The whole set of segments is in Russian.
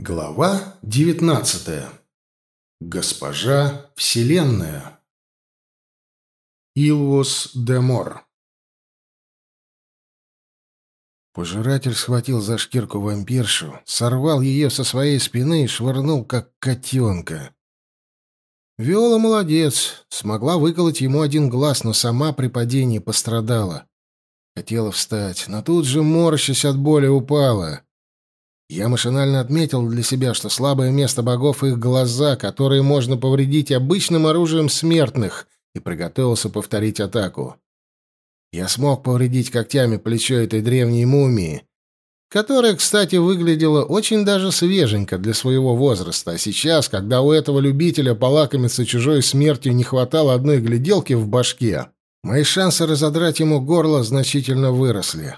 Глава девятнадцатая. Госпожа Вселенная. Илвус де Мор. Пожиратель схватил за шкирку вампиршу, сорвал ее со своей спины и швырнул, как котенка. Виола молодец, смогла выколоть ему один глаз, но сама при падении пострадала. Хотела встать, но тут же, морщась от боли, упала. Я машинально отметил для себя, что слабое место богов — их глаза, которые можно повредить обычным оружием смертных, и приготовился повторить атаку. Я смог повредить когтями плечо этой древней мумии, которая, кстати, выглядела очень даже свеженько для своего возраста, а сейчас, когда у этого любителя полакомиться чужой смертью не хватало одной гляделки в башке, мои шансы разодрать ему горло значительно выросли.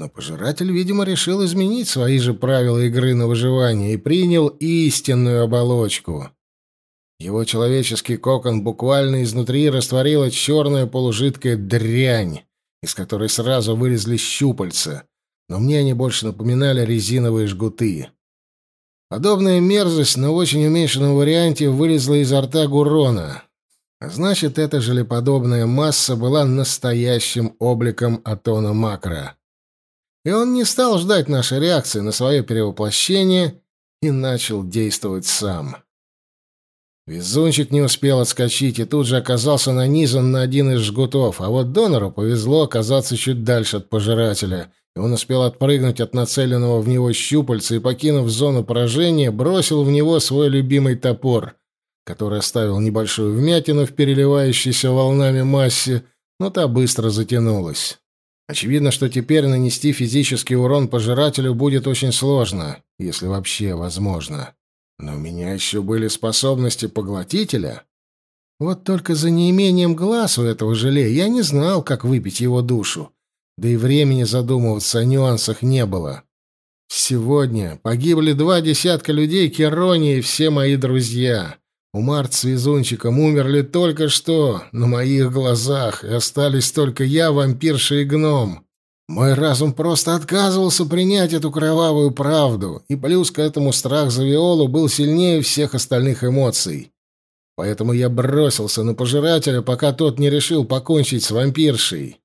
Но пожиратель, видимо, решил изменить свои же правила игры на выживание и принял истинную оболочку. Его человеческий кокон буквально изнутри растворила черная полужидкая дрянь, из которой сразу вылезли щупальца, но мне они больше напоминали резиновые жгуты. Подобная мерзость, но в очень уменьшенном варианте, вылезла изо рта Гурона. А значит, эта желеподобная масса была настоящим обликом Атона Макро и он не стал ждать нашей реакции на свое перевоплощение и начал действовать сам. Везунчик не успел отскочить и тут же оказался нанизан на один из жгутов, а вот донору повезло оказаться чуть дальше от пожирателя, и он успел отпрыгнуть от нацеленного в него щупальца и, покинув зону поражения, бросил в него свой любимый топор, который оставил небольшую вмятину в переливающейся волнами массе, но та быстро затянулась. Очевидно, что теперь нанести физический урон пожирателю будет очень сложно, если вообще возможно. Но у меня еще были способности поглотителя. Вот только за неимением глаз у этого желе я не знал, как выпить его душу. Да и времени задумываться о нюансах не было. Сегодня погибли два десятка людей Керони и все мои друзья. Умарт с Везунчиком умерли только что, на моих глазах, и остались только я, вампирша и гном. Мой разум просто отказывался принять эту кровавую правду, и плюс к этому страх за Виолу был сильнее всех остальных эмоций. Поэтому я бросился на пожирателя, пока тот не решил покончить с вампиршей.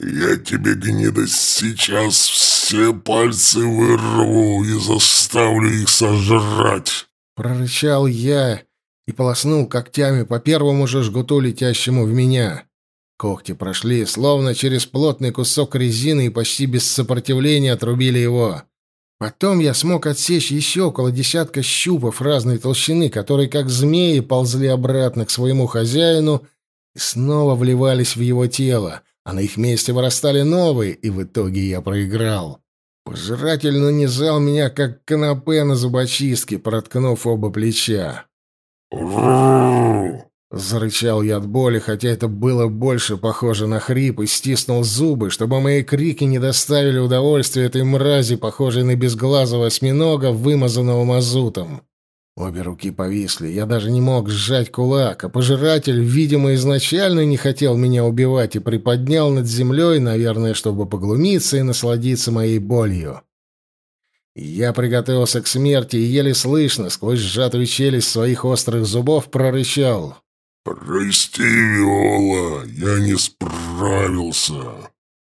«Я тебе, гнида, сейчас все пальцы вырву и заставлю их сожрать!» Прорычал я и полоснул когтями по первому же жгуту, летящему в меня. Когти прошли, словно через плотный кусок резины, и почти без сопротивления отрубили его. Потом я смог отсечь еще около десятка щупов разной толщины, которые, как змеи, ползли обратно к своему хозяину и снова вливались в его тело, а на их месте вырастали новые, и в итоге я проиграл. Пожиратель нанизал меня, как канапе на зубочистке, проткнув оба плеча. Зарычал я от боли, хотя это было больше похоже на хрип, и стиснул зубы, чтобы мои крики не доставили удовольствия этой мрази, похожей на безглазого осьминога, вымазанного мазутом. Обе руки повисли, я даже не мог сжать кулак, а пожиратель, видимо, изначально не хотел меня убивать и приподнял над землей, наверное, чтобы поглумиться и насладиться моей болью. Я приготовился к смерти и еле слышно, сквозь сжатую челюсть своих острых зубов, прорычал. «Прости, Виола, я не справился».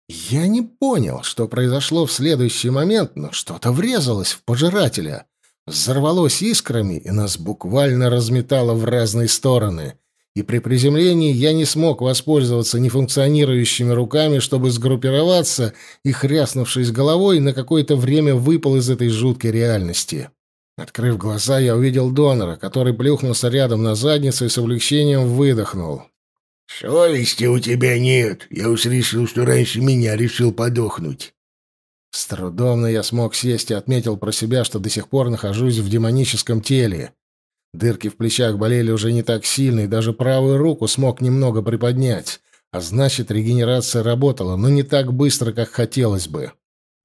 Я не понял, что произошло в следующий момент, но что-то врезалось в пожирателя. Взорвалось искрами, и нас буквально разметало в разные стороны и при приземлении я не смог воспользоваться нефункционирующими руками, чтобы сгруппироваться и, хряснувшись головой, на какое-то время выпал из этой жуткой реальности. Открыв глаза, я увидел донора, который плюхнулся рядом на задницу и с облегчением выдохнул. «Совести у тебя нет. Я уж решил, что раньше меня решил подохнуть». С трудом, но я смог сесть и отметил про себя, что до сих пор нахожусь в демоническом теле. Дырки в плечах болели уже не так сильно, и даже правую руку смог немного приподнять. А значит, регенерация работала, но не так быстро, как хотелось бы.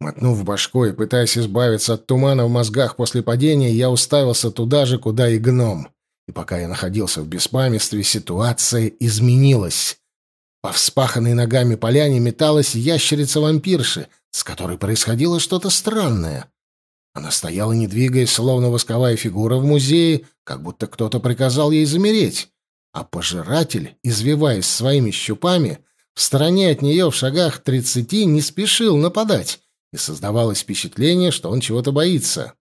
Мотнув башкой, пытаясь избавиться от тумана в мозгах после падения, я уставился туда же, куда и гном. И пока я находился в беспамятстве, ситуация изменилась. По вспаханной ногами поляне металась ящерица-вампирши, с которой происходило что-то странное. Она стояла, не двигаясь, словно восковая фигура в музее, как будто кто-то приказал ей замереть. А пожиратель, извиваясь своими щупами, в стороне от нее в шагах тридцати не спешил нападать, и создавалось впечатление, что он чего-то боится.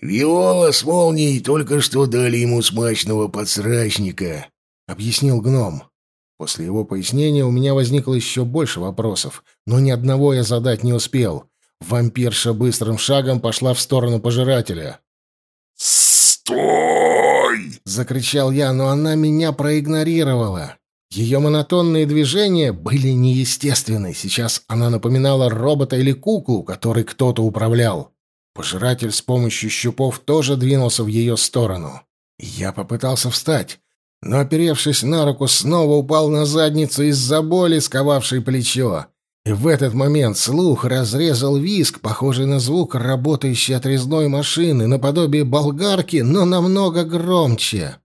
«Виола с молнией только что дали ему смачного подсрачника», — объяснил гном. После его пояснения у меня возникло еще больше вопросов, но ни одного я задать не успел. Вампирша быстрым шагом пошла в сторону пожирателя. «Стой!» — закричал я, но она меня проигнорировала. Ее монотонные движения были неестественны. Сейчас она напоминала робота или куклу, которой кто-то управлял. Пожиратель с помощью щупов тоже двинулся в ее сторону. Я попытался встать, но, оперевшись на руку, снова упал на задницу из-за боли, сковавшей плечо. И в этот момент слух разрезал виск, похожий на звук работающей отрезной машины, наподобие болгарки, но намного громче.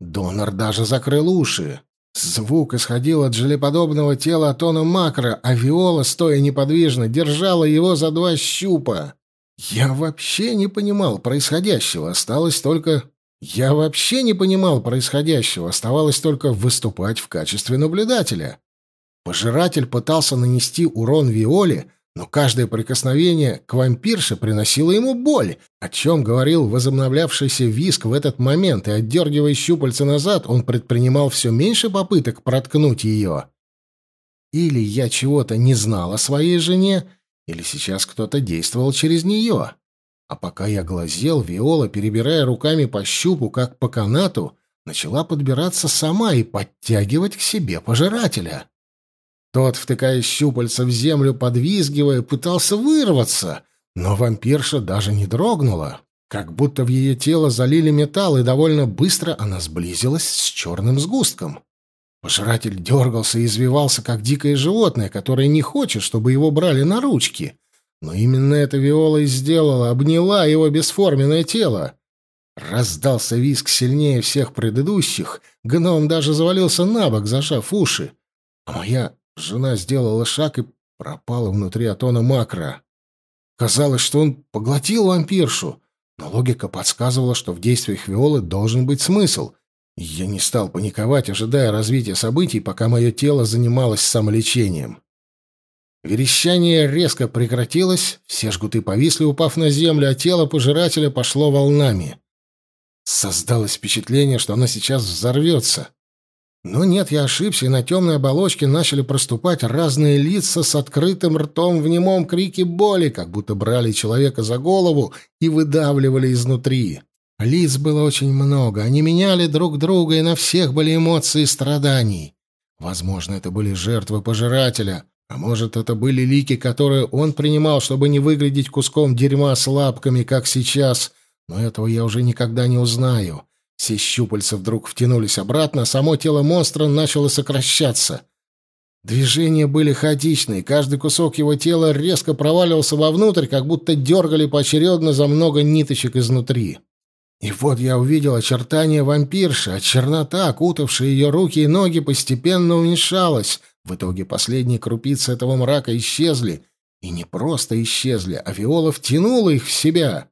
Донор даже закрыл уши. Звук исходил от желеподобного тела Атона Макро, а Виола, стоя неподвижно, держала его за два щупа. Я вообще не понимал происходящего, осталось только я вообще не понимал происходящего, оставалось только выступать в качестве наблюдателя. Пожиратель пытался нанести урон Виоле, но каждое прикосновение к вампирше приносило ему боль, о чем говорил возобновлявшийся виск в этот момент, и, отдергивая щупальца назад, он предпринимал все меньше попыток проткнуть ее. Или я чего-то не знал о своей жене, или сейчас кто-то действовал через нее. А пока я глазел, Виола, перебирая руками по щупу, как по канату, начала подбираться сама и подтягивать к себе пожирателя. Тот, втыкая щупальца в землю, подвизгивая, пытался вырваться, но вампирша даже не дрогнула, как будто в ее тело залили металл, и довольно быстро она сблизилась с черным сгустком. Пожиратель дергался и извивался, как дикое животное, которое не хочет, чтобы его брали на ручки — но именно это Виола и сделала, обняла его бесформенное тело. Раздался виск сильнее всех предыдущих, гном даже завалился на бок, зажав уши. А моя жена сделала шаг и пропала внутри атона макро. Казалось, что он поглотил вампиршу, но логика подсказывала, что в действиях Виолы должен быть смысл. Я не стал паниковать, ожидая развития событий, пока мое тело занималось самолечением. Верещание резко прекратилось, все жгуты повисли, упав на землю, а тело пожирателя пошло волнами. Создалось впечатление, что оно сейчас взорвется. Но нет, я ошибся, и на темной оболочке начали проступать разные лица с открытым ртом в немом крике боли, как будто брали человека за голову и выдавливали изнутри. Лиц было очень много, они меняли друг друга, и на всех были эмоции страданий. Возможно, это были жертвы пожирателя, а может, это были лики, которые он принимал, чтобы не выглядеть куском дерьма с лапками, как сейчас, но этого я уже никогда не узнаю. Все щупальца вдруг втянулись обратно, само тело монстра начало сокращаться. Движения были хаотичные, каждый кусок его тела резко проваливался вовнутрь, как будто дергали поочередно за много ниточек изнутри. И вот я увидел очертания вампирши, а чернота, окутавшая ее руки и ноги, постепенно уменьшалась, в итоге последние крупицы этого мрака исчезли, и не просто исчезли, а Виола втянула их в себя.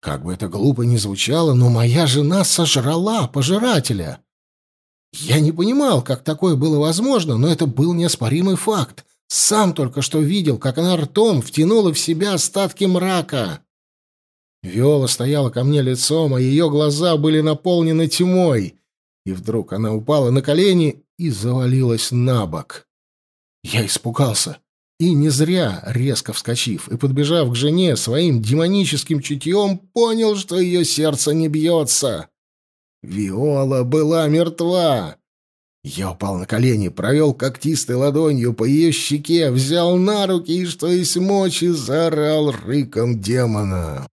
Как бы это глупо ни звучало, но моя жена сожрала пожирателя. Я не понимал, как такое было возможно, но это был неоспоримый факт. Сам только что видел, как она ртом втянула в себя остатки мрака. Виола стояла ко мне лицом, а ее глаза были наполнены тьмой. И вдруг она упала на колени и завалилась на бок. Я испугался. И не зря, резко вскочив и подбежав к жене своим демоническим чутьем, понял, что ее сердце не бьется. Виола была мертва. Я упал на колени, провел когтистой ладонью по ее щеке, взял на руки и, что есть мочи, заорал рыком демона.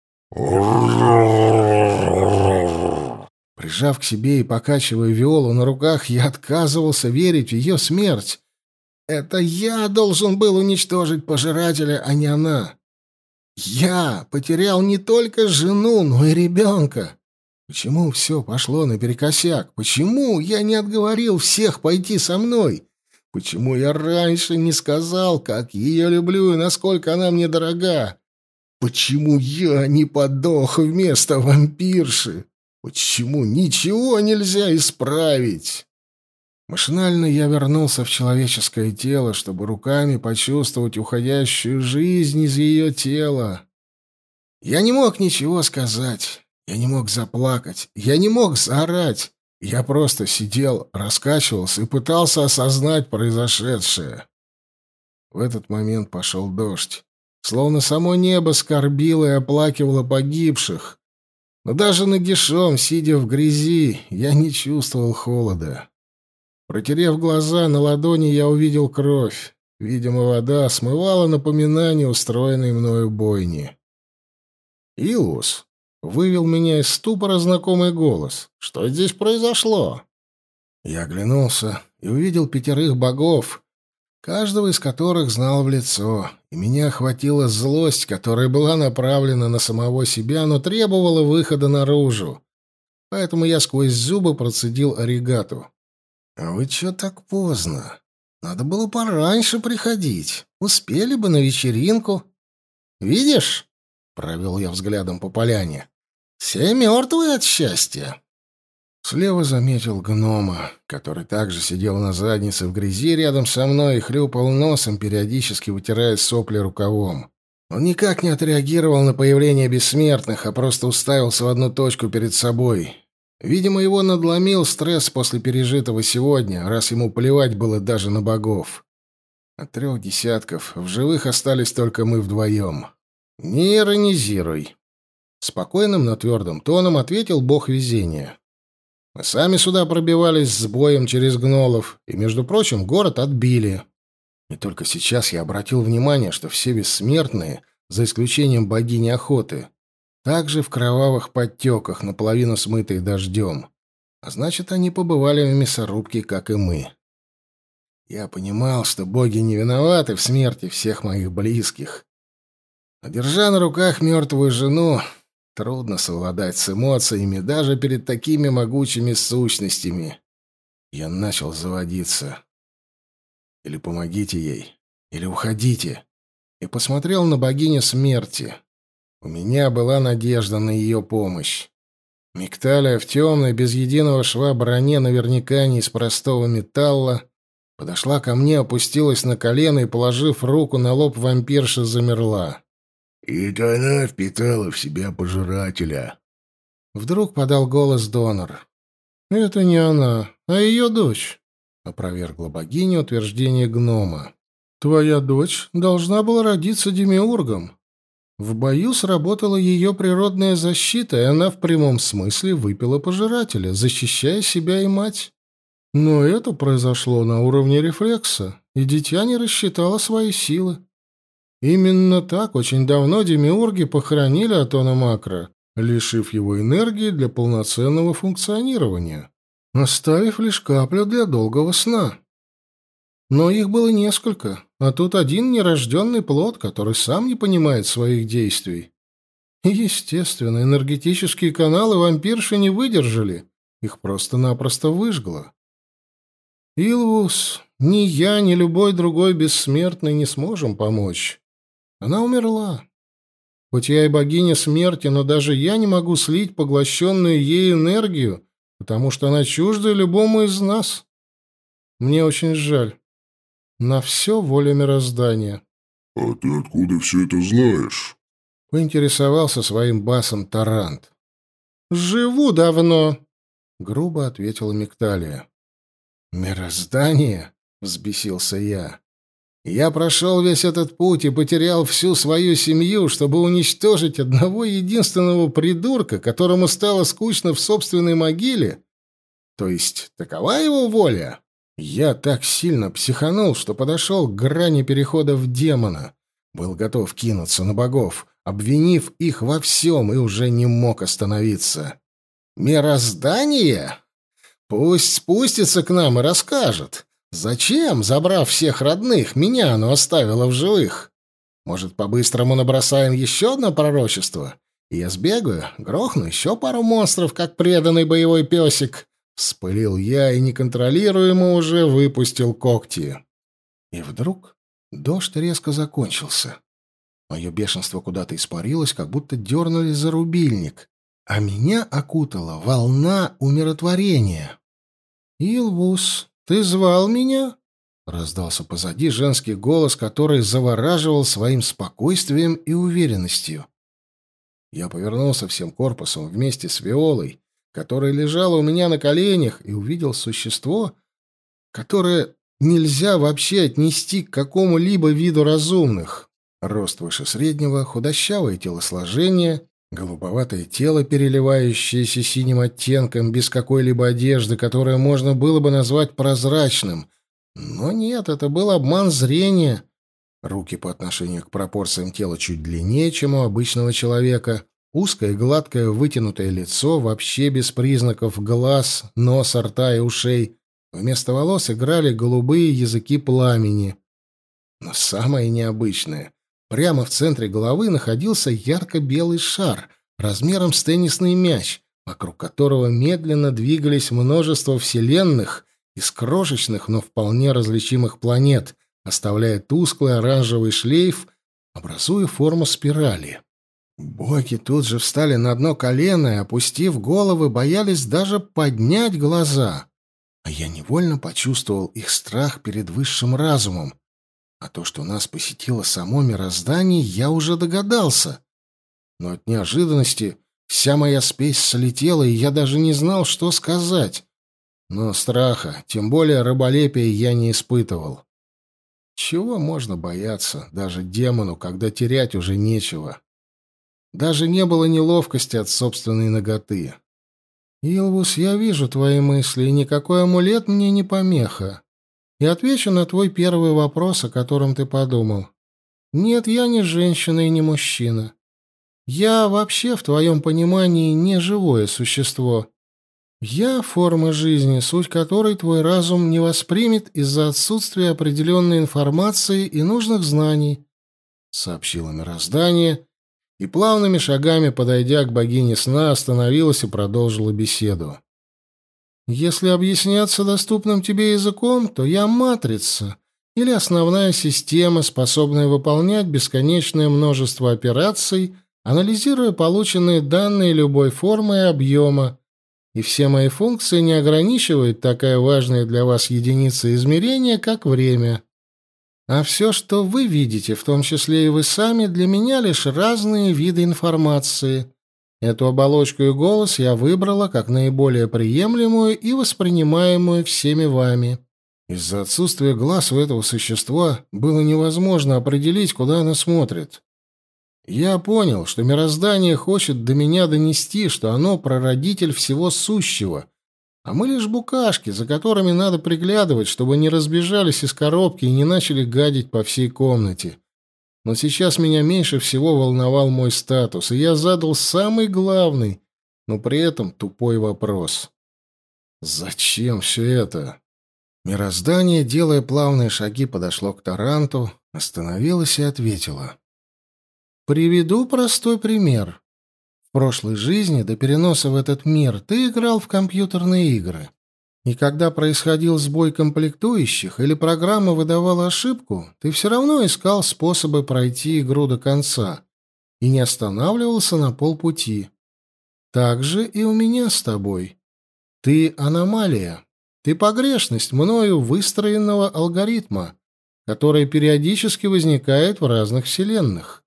Прижав к себе и покачивая Виолу на руках, я отказывался верить в ее смерть. Это я должен был уничтожить пожирателя, а не она. Я потерял не только жену, но и ребенка. Почему все пошло наперекосяк? Почему я не отговорил всех пойти со мной? Почему я раньше не сказал, как ее люблю и насколько она мне дорога? Почему я не подох вместо вампирши? Почему ничего нельзя исправить? Машинально я вернулся в человеческое тело, чтобы руками почувствовать уходящую жизнь из ее тела. Я не мог ничего сказать, я не мог заплакать, я не мог заорать. Я просто сидел, раскачивался и пытался осознать произошедшее. В этот момент пошел дождь. Словно само небо скорбило и оплакивало погибших. Но даже нагишом, сидя в грязи, я не чувствовал холода. Протерев глаза, на ладони я увидел кровь. Видимо, вода смывала напоминание устроенной мною бойни. «Илус!» Вывел меня из ступора знакомый голос. «Что здесь произошло?» Я оглянулся и увидел пятерых богов, каждого из которых знал в лицо, и меня охватила злость, которая была направлена на самого себя, но требовала выхода наружу. Поэтому я сквозь зубы процедил оригату. «А вы чё так поздно? Надо было пораньше приходить. Успели бы на вечеринку. Видишь?» — провел я взглядом по поляне. Все мертвые от счастья. Слева заметил гнома, который также сидел на заднице в грязи рядом со мной и хлюпал носом, периодически вытирая сопли рукавом. Он никак не отреагировал на появление бессмертных, а просто уставился в одну точку перед собой. Видимо, его надломил стресс после пережитого сегодня, раз ему плевать было даже на богов. От трех десятков в живых остались только мы вдвоем. «Не иронизируй», Спокойным, но твердым тоном ответил бог везения. Мы сами сюда пробивались с боем через гнолов, и, между прочим, город отбили. И только сейчас я обратил внимание, что все бессмертные, за исключением богини охоты, также в кровавых подтеках, наполовину смытые дождем. А значит, они побывали в мясорубке, как и мы. Я понимал, что боги не виноваты в смерти всех моих близких. Но, держа на руках мертвую жену, Трудно совладать с эмоциями даже перед такими могучими сущностями. Я начал заводиться. Или помогите ей, или уходите. И посмотрел на богиню смерти. У меня была надежда на ее помощь. Мигталия в темной, без единого шва броне, наверняка не из простого металла, подошла ко мне, опустилась на колено и, положив руку на лоб вампирши, замерла. И это она впитала в себя пожирателя. Вдруг подал голос донор. «Это не она, а ее дочь», — опровергла богиня утверждение гнома. «Твоя дочь должна была родиться демиургом. В бою сработала ее природная защита, и она в прямом смысле выпила пожирателя, защищая себя и мать. Но это произошло на уровне рефлекса, и дитя не рассчитало свои силы. Именно так очень давно демиурги похоронили Атона Макро, лишив его энергии для полноценного функционирования, оставив лишь каплю для долгого сна. Но их было несколько, а тут один нерожденный плод, который сам не понимает своих действий. естественно, энергетические каналы вампирши не выдержали, их просто-напросто выжгло. Илвус, ни я, ни любой другой бессмертный не сможем помочь. Она умерла. Хоть я и богиня смерти, но даже я не могу слить поглощенную ей энергию, потому что она чужда любому из нас. Мне очень жаль. На все воля мироздания. — А ты откуда все это знаешь? — поинтересовался своим басом Тарант. — Живу давно, — грубо ответила Мигталия. — Мироздание? — взбесился я. Я прошел весь этот путь и потерял всю свою семью, чтобы уничтожить одного единственного придурка, которому стало скучно в собственной могиле? То есть такова его воля? Я так сильно психанул, что подошел к грани перехода в демона. Был готов кинуться на богов, обвинив их во всем, и уже не мог остановиться. «Мироздание? Пусть спустится к нам и расскажет». Зачем, забрав всех родных, меня оно оставило в живых? Может, по-быстрому набросаем еще одно пророчество? Я сбегаю, грохну еще пару монстров, как преданный боевой песик. Вспылил я и неконтролируемо уже выпустил когти. И вдруг дождь резко закончился. Мое бешенство куда-то испарилось, как будто дернули за рубильник, а меня окутала волна умиротворения. «Илвус, ты звал меня?» — раздался позади женский голос, который завораживал своим спокойствием и уверенностью. Я повернулся всем корпусом вместе с Виолой, которая лежала у меня на коленях, и увидел существо, которое нельзя вообще отнести к какому-либо виду разумных. Рост выше среднего, худощавое телосложение, голубоватое тело, переливающееся синим оттенком, без какой-либо одежды, которое можно было бы назвать прозрачным. Но нет, это был обман зрения. Руки по отношению к пропорциям тела чуть длиннее, чем у обычного человека. Узкое, гладкое, вытянутое лицо, вообще без признаков глаз, носа, рта и ушей. Вместо волос играли голубые языки пламени. Но самое необычное Прямо в центре головы находился ярко-белый шар размером с теннисный мяч, вокруг которого медленно двигались множество вселенных из крошечных, но вполне различимых планет, оставляя тусклый оранжевый шлейф, образуя форму спирали. Боги тут же встали на одно колено и, опустив головы, боялись даже поднять глаза. А я невольно почувствовал их страх перед высшим разумом, а то, что нас посетило само мироздание, я уже догадался. Но от неожиданности вся моя спесь слетела, и я даже не знал, что сказать. Но страха, тем более раболепия, я не испытывал. Чего можно бояться даже демону, когда терять уже нечего? Даже не было неловкости от собственной ноготы. «Илвус, я вижу твои мысли, и никакой амулет мне не помеха и отвечу на твой первый вопрос, о котором ты подумал. Нет, я не женщина и не мужчина. Я вообще, в твоем понимании, не живое существо. Я форма жизни, суть которой твой разум не воспримет из-за отсутствия определенной информации и нужных знаний, — сообщило мироздание, и плавными шагами, подойдя к богине сна, остановилась и продолжила беседу. Если объясняться доступным тебе языком, то я матрица или основная система, способная выполнять бесконечное множество операций, анализируя полученные данные любой формы и объема, и все мои функции не ограничивает такая важная для вас единица измерения, как время. А все, что вы видите, в том числе и вы сами, для меня лишь разные виды информации, Эту оболочку и голос я выбрала как наиболее приемлемую и воспринимаемую всеми вами. Из-за отсутствия глаз у этого существа было невозможно определить, куда оно смотрит. Я понял, что мироздание хочет до меня донести, что оно прародитель всего сущего, а мы лишь букашки, за которыми надо приглядывать, чтобы не разбежались из коробки и не начали гадить по всей комнате. Но сейчас меня меньше всего волновал мой статус, и я задал самый главный, но при этом тупой вопрос. «Зачем все это?» Мироздание, делая плавные шаги, подошло к Таранту, остановилось и ответило. «Приведу простой пример. Прошлой жизни, до переноса в этот мир, ты играл в компьютерные игры. И когда происходил сбой комплектующих или программа выдавала ошибку, ты все равно искал способы пройти игру до конца и не останавливался на полпути. Так же и у меня с тобой. Ты аномалия. Ты погрешность мною выстроенного алгоритма, который периодически возникает в разных вселенных.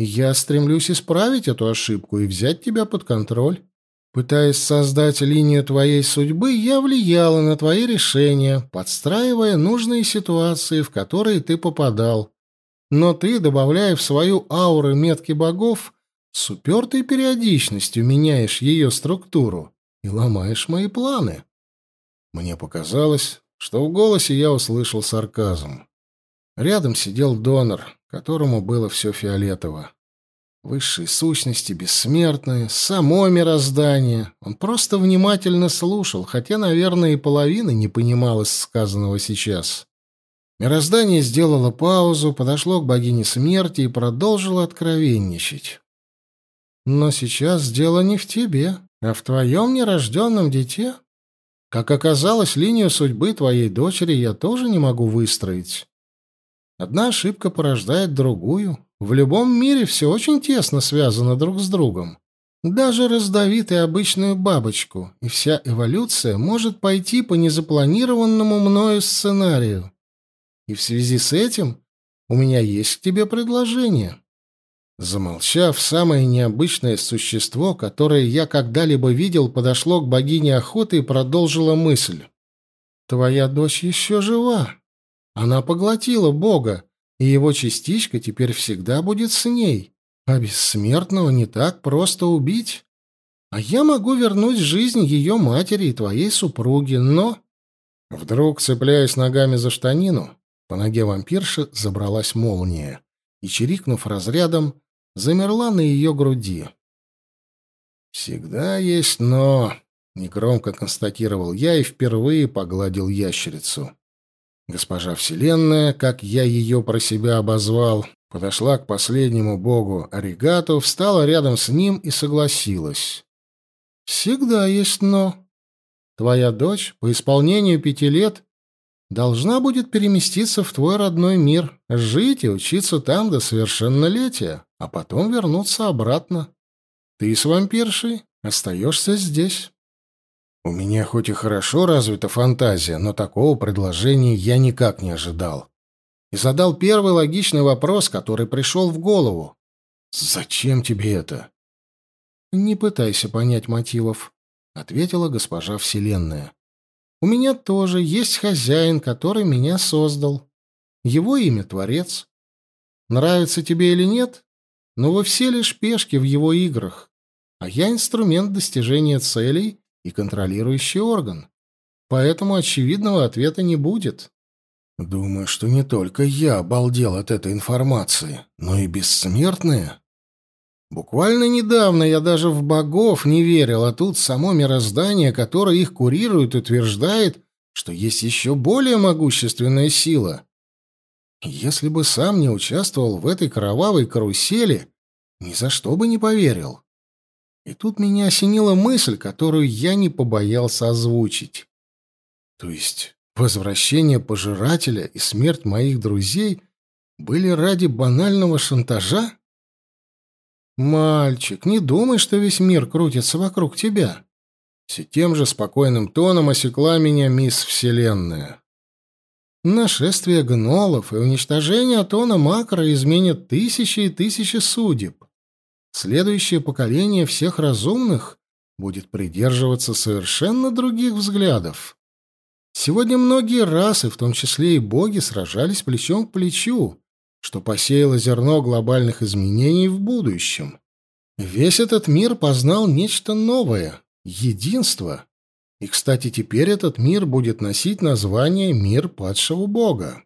Я стремлюсь исправить эту ошибку и взять тебя под контроль. Пытаясь создать линию твоей судьбы, я влияла на твои решения, подстраивая нужные ситуации, в которые ты попадал. Но ты, добавляя в свою ауру метки богов, с упертой периодичностью меняешь ее структуру и ломаешь мои планы. Мне показалось, что в голосе я услышал сарказм. Рядом сидел донор, которому было все фиолетово высшие сущности, бессмертные, само мироздание. Он просто внимательно слушал, хотя, наверное, и половины не понимал из сказанного сейчас. Мироздание сделало паузу, подошло к богине смерти и продолжило откровенничать. Но сейчас дело не в тебе, а в твоем нерожденном дите. Как оказалось, линию судьбы твоей дочери я тоже не могу выстроить. Одна ошибка порождает другую, В любом мире все очень тесно связано друг с другом. Даже раздави обычную бабочку, и вся эволюция может пойти по незапланированному мною сценарию. И в связи с этим у меня есть к тебе предложение. Замолчав, самое необычное существо, которое я когда-либо видел, подошло к богине охоты и продолжило мысль. «Твоя дочь еще жива. Она поглотила Бога, и его частичка теперь всегда будет с ней. А бессмертного не так просто убить. А я могу вернуть жизнь ее матери и твоей супруги, но...» Вдруг, цепляясь ногами за штанину, по ноге вампирши забралась молния и, чирикнув разрядом, замерла на ее груди. «Всегда есть «но», — негромко констатировал я и впервые погладил ящерицу. Госпожа Вселенная, как я ее про себя обозвал, подошла к последнему богу Оригату, встала рядом с ним и согласилась. «Всегда есть «но». Твоя дочь по исполнению пяти лет должна будет переместиться в твой родной мир, жить и учиться там до совершеннолетия, а потом вернуться обратно. Ты с вампиршей остаешься здесь. У меня хоть и хорошо развита фантазия, но такого предложения я никак не ожидал. И задал первый логичный вопрос, который пришел в голову. «Зачем тебе это?» «Не пытайся понять мотивов», — ответила госпожа Вселенная. У меня тоже есть хозяин, который меня создал. Его имя Творец. Нравится тебе или нет, но вы все лишь пешки в его играх, а я инструмент достижения целей и контролирующий орган. Поэтому очевидного ответа не будет. Думаю, что не только я обалдел от этой информации, но и бессмертные. Буквально недавно я даже в богов не верил, а тут само мироздание, которое их курирует, утверждает, что есть еще более могущественная сила. Если бы сам не участвовал в этой кровавой карусели, ни за что бы не поверил. И тут меня осенила мысль, которую я не побоялся озвучить. То есть возвращение пожирателя и смерть моих друзей были ради банального шантажа? «Мальчик, не думай, что весь мир крутится вокруг тебя». Все тем же спокойным тоном осекла меня мисс Вселенная. Нашествие гнолов и уничтожение Атона Макро изменят тысячи и тысячи судеб. Следующее поколение всех разумных будет придерживаться совершенно других взглядов. Сегодня многие расы, в том числе и боги, сражались плечом к плечу, что посеяло зерно глобальных изменений в будущем. Весь этот мир познал нечто новое — единство. И, кстати, теперь этот мир будет носить название «Мир падшего бога».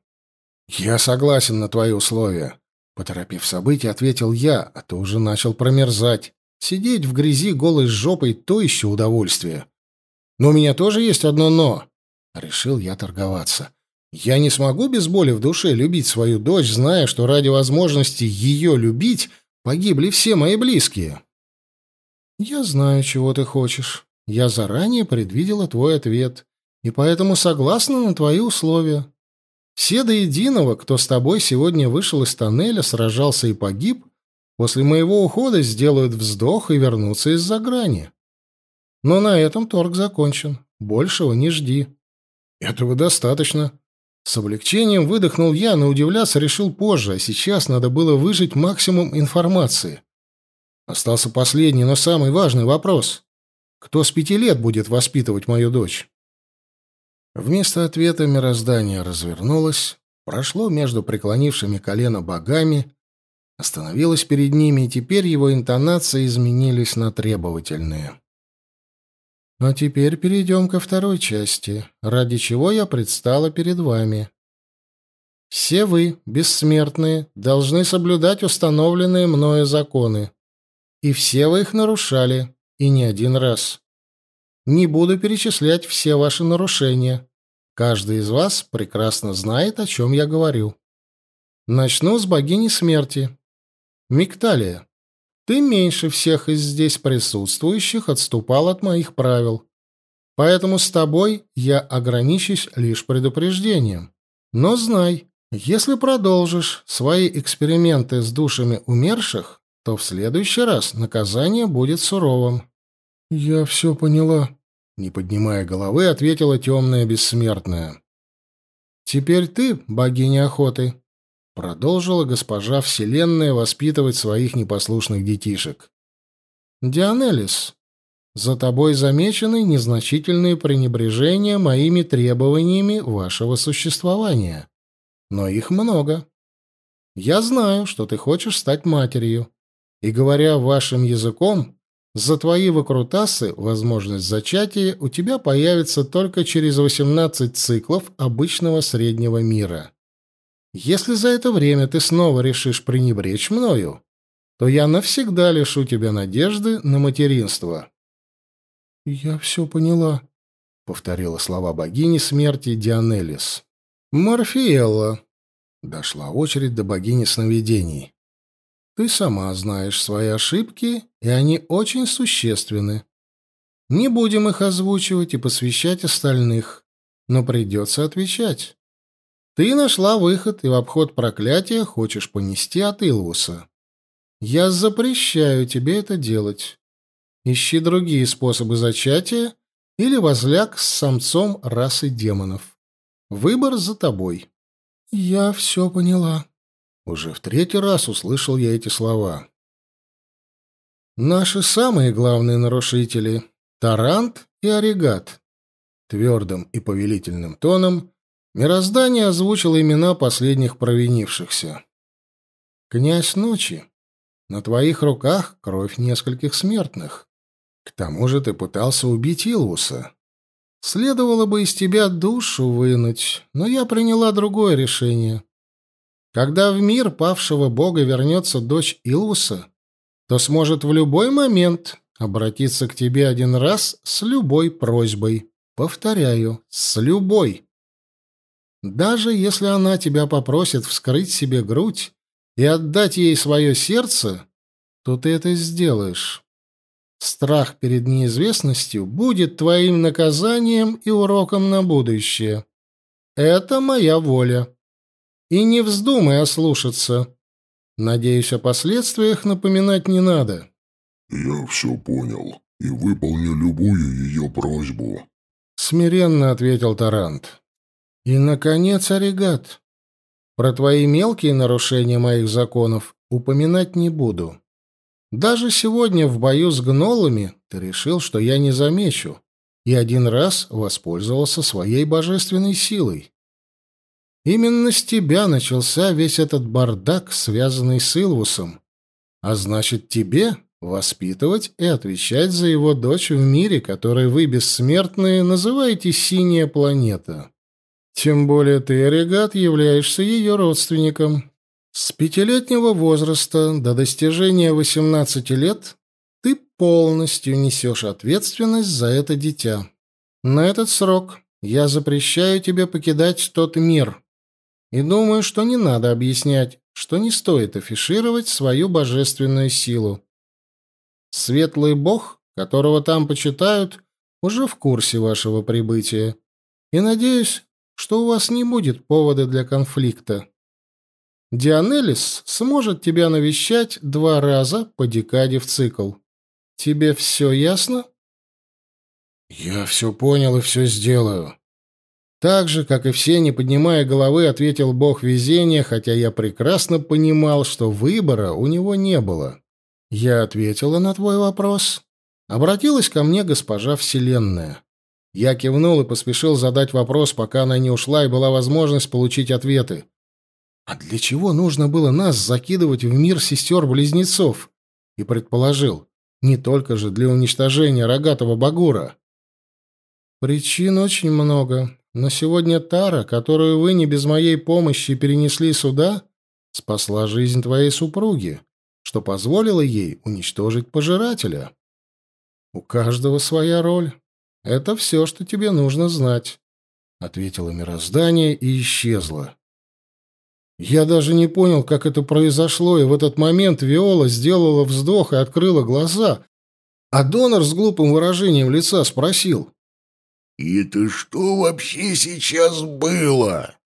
«Я согласен на твои условия», — поторопив события, ответил я, а то уже начал промерзать. Сидеть в грязи голой жопой — то еще удовольствие. «Но у меня тоже есть одно «но». Решил я торговаться. Я не смогу без боли в душе любить свою дочь, зная, что ради возможности ее любить погибли все мои близкие. Я знаю, чего ты хочешь. Я заранее предвидела твой ответ, и поэтому согласна на твои условия. Все до единого, кто с тобой сегодня вышел из тоннеля, сражался и погиб, после моего ухода сделают вздох и вернутся из-за грани. Но на этом торг закончен. Большего не жди. Этого достаточно. С облегчением выдохнул я, но удивляться решил позже, а сейчас надо было выжить максимум информации. Остался последний, но самый важный вопрос. Кто с пяти лет будет воспитывать мою дочь? Вместо ответа мироздание развернулось, прошло между преклонившими колено богами, остановилось перед ними, и теперь его интонации изменились на требовательные. А теперь перейдем ко второй части, ради чего я предстала перед вами. Все вы, бессмертные, должны соблюдать установленные мною законы. И все вы их нарушали, и не один раз. Не буду перечислять все ваши нарушения. Каждый из вас прекрасно знает, о чем я говорю. Начну с богини смерти. Мигталия. Ты меньше всех из здесь присутствующих отступал от моих правил. Поэтому с тобой я ограничусь лишь предупреждением. Но знай, Если продолжишь свои эксперименты с душами умерших, то в следующий раз наказание будет суровым. Я все поняла, не поднимая головы, ответила темная бессмертная. Теперь ты, богиня охоты, продолжила госпожа Вселенная воспитывать своих непослушных детишек. Дионелис, за тобой замечены незначительные пренебрежения моими требованиями вашего существования но их много. Я знаю, что ты хочешь стать матерью, и, говоря вашим языком, за твои выкрутасы возможность зачатия у тебя появится только через 18 циклов обычного среднего мира. Если за это время ты снова решишь пренебречь мною, то я навсегда лишу тебя надежды на материнство. «Я все поняла», — повторила слова богини смерти Дионелис. «Морфиэлла», — дошла очередь до богини сновидений. «Ты сама знаешь свои ошибки, и они очень существенны. Не будем их озвучивать и посвящать остальных, но придется отвечать. Ты нашла выход и в обход проклятия хочешь понести от Илвуса. Я запрещаю тебе это делать. Ищи другие способы зачатия или возляг с самцом расы демонов. Выбор за тобой. Я все поняла. Уже в третий раз услышал я эти слова. Наши самые главные нарушители — Тарант и Оригат. Твердым и повелительным тоном мироздание озвучило имена последних провинившихся. «Князь ночи, на твоих руках кровь нескольких смертных. К тому же ты пытался убить Илвуса. Следовало бы из тебя душу вынуть, но я приняла другое решение. Когда в мир павшего бога вернется дочь Илвуса, то сможет в любой момент обратиться к тебе один раз с любой просьбой. Повторяю, с любой. Даже если она тебя попросит вскрыть себе грудь и отдать ей свое сердце, то ты это сделаешь. Страх перед неизвестностью будет твоим наказанием и уроком на будущее. Это моя воля. И не вздумай ослушаться. Надеюсь, о последствиях напоминать не надо. Я все понял и выполню любую ее просьбу. Смиренно ответил Тарант. И, наконец, Оригат. Про твои мелкие нарушения моих законов упоминать не буду. Даже сегодня в бою с гнолами ты решил, что я не замечу, и один раз воспользовался своей божественной силой. Именно с тебя начался весь этот бардак, связанный с Илвусом. А значит, тебе воспитывать и отвечать за его дочь в мире, который вы, бессмертные, называете «синяя планета». Тем более ты, Орегат, являешься ее родственником, с пятилетнего возраста до достижения 18 лет ты полностью несешь ответственность за это дитя. На этот срок я запрещаю тебе покидать тот мир. И думаю, что не надо объяснять, что не стоит афишировать свою божественную силу. Светлый бог, которого там почитают, уже в курсе вашего прибытия. И надеюсь, что у вас не будет повода для конфликта. Дионелис сможет тебя навещать два раза по декаде в цикл. Тебе все ясно? Я все понял и все сделаю. Так же, как и все, не поднимая головы, ответил бог везения, хотя я прекрасно понимал, что выбора у него не было. Я ответила на твой вопрос. Обратилась ко мне госпожа Вселенная. Я кивнул и поспешил задать вопрос, пока она не ушла и была возможность получить ответы. А для чего нужно было нас закидывать в мир сестер-близнецов? И предположил, не только же для уничтожения рогатого багура. Причин очень много, но сегодня Тара, которую вы не без моей помощи перенесли сюда, спасла жизнь твоей супруги, что позволило ей уничтожить пожирателя. У каждого своя роль. Это все, что тебе нужно знать, — ответило мироздание и исчезло. Я даже не понял, как это произошло, и в этот момент Виола сделала вздох и открыла глаза, а донор с глупым выражением лица спросил. «И это что вообще сейчас было?»